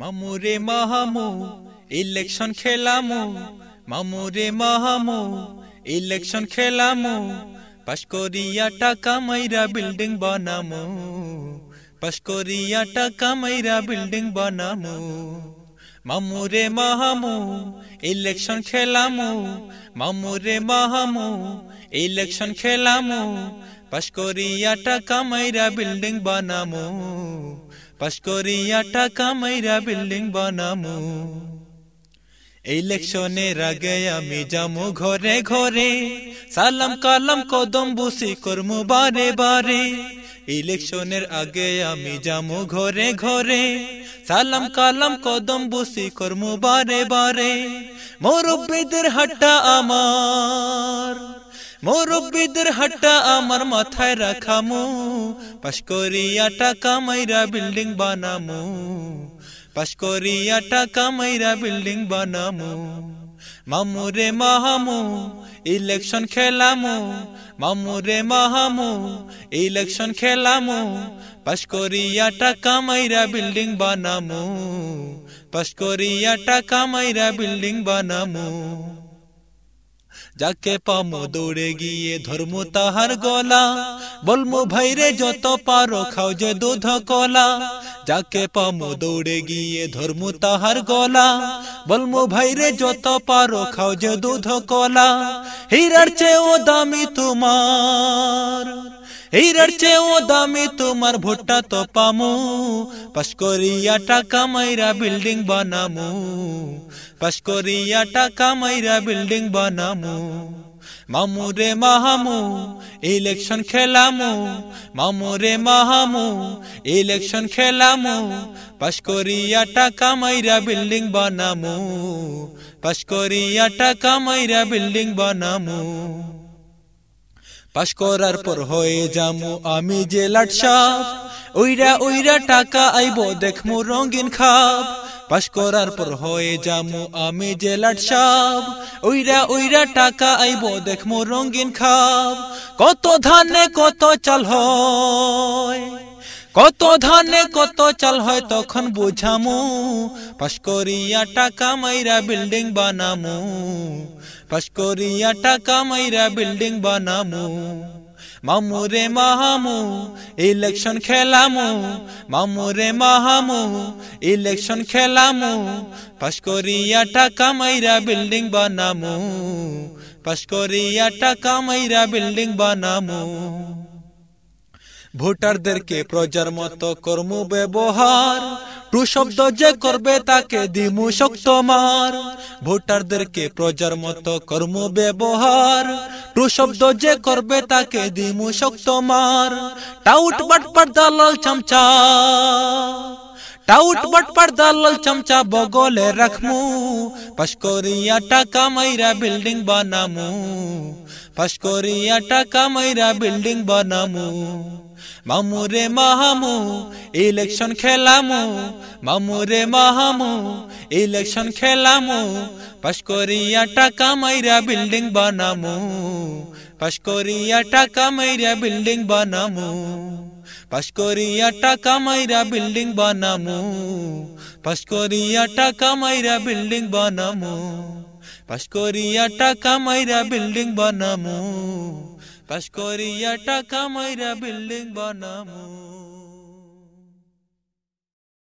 মামুরে মাহামু ইলেকশন খেলামু। মামুরে মাহামু ইলেকশন খেলামু। পাশ করিয়া টাকা মাইরা বিল্ডিং বানামু। পাশ করিয়া টাকা মাইরা বিল্ডিং বানামু। মামুরে মাহামু ইলেকশন খেলামু। মামুরে মাহামু ইলেকশন খেলামু। পাশ করিয়া টাকা মাইরা বিল্ডিং বানামু। পাশ করিয়া টাকা মাইরা বিল্ডিং বানামু। ইলেকশনের আগে আমি যামু ঘরে ঘরে। সালাম কালাম কদম বুসি করমু বারে বারে। ইলেকশনের আগে আমি যামু ঘরে ঘরে। সালাম কালাম কদম বুসি করমু বারে বারে। মোরব্বীদের হাট্টা আমার। মোরব্বীদের হাট্টা আমার মাথায় রাখামু। পাশ করিয়া টাকা মাইরা বিল্ডিং বানামু। পাশ করিয়া টাকা মাইরা বিল্ডিং বানামু। মামুরে মাহামু, ইলেকশন খেলামু। মামুরে মাহামু, ইলেকশন খেলামু। পাশ করিয়া টাকা মাইরা বিল্ডিং বানামু। পাশ করিয়া টাকা মাইরা বিল্ডিং বানামু। যাকে পামো দৌড়ে গিয়ে ধর্ম তাহার গলা, বলমো ভাইরে যত পারো খাও যে দুধ কলা। যাকে পামো দৌড়ে গিয়ে ধর্ম তাহার গলা, বলমো ভাইরে যত পারো খাও যে দুধ কলা। হীরার চেয়েও দামি তোমার। হীরার চেয়েও দামি তোমার ভুট্টা তো পামু। পাশ করিয়া টাকা মাইরা বিল্ডিং বানামু। পাশ করিয়া টাকা মাইরা বিল্ডিং বানামু। মামুরে মাহামু, ইলেকশন খেলামু। মামুরে মাহামু, ইলেকশন খেলামু। পাশ করিয়া টাকা মাইরা বিল্ডিং বানামু। পাশ করিয়া টাকা মাইরা বিল্ডিং বানামু। পাশ করার পর হয়ে যামু আমি যে লাটসাপ ওইরা ওইরা টাকা আইব, দেখমু রঙিন খাপ। পাশ করার পর হয়ে যামু আমি যে লাটসাপ ওইরা ওইরা টাকা আইব, দেখমু রঙিন খাপ। কত ধানে কত চাল হয়। কত ধানে কত চাল হয় তখন বুঝামু। পাশ করিয়া টাকা মাইরা বিল্ডিং বানামু। পাশ করিয়া টাকা মাইরা বিল্ডিং বানামু। মামুরে মাহামু, ইলেকশন খেলামু। মামুরে মাহামু, ইলেকশন খেলামু। পাশ করিয়া টাকা মাইরা বিল্ডিং বানামু। পাশ করিয়া টাকা মাইরা বিল্ডিং বানামু। ভোটারদেরকে প্রজার মতো কর্ম ব্যবহার। টু যে করবে তাকে দিমু শক্ত মার। ভোটারদেরকে প্রজার মতো কর্ম ব্যবহার। টু যে করবে তাকে দিমু শক্ত মার। টাউট বাটপাট দালাল চামচা। টাউট বাটপাট দালাল চামচা বগলে রাখমু। পাশ টাকা মাইরা বিল্ডিং বানামু। পাশ টাকা মাইরা বিল্ডিং বানামু। মামুরে মাহামু ইলেকশন খেলামু। মামুরে মাহামু ইলেকশন খেলামু। পাশ করিয়া টাকা মাইরা বিল্ডিং বানামু। পাশ করিয়া টাকা মাইরা বিল্ডিং বানামু। পাশ করিয়া টাকা মাইরা বিল্ডিং বানামু। পাশ করিয়া টাকা মাইরা বিল্ডিং বানামু। পাশ করিয়া টাকা মাইরা বিল্ডিং বানামু পাশ করিয়া টাকা মাইরা বিল্ডিং বানামু।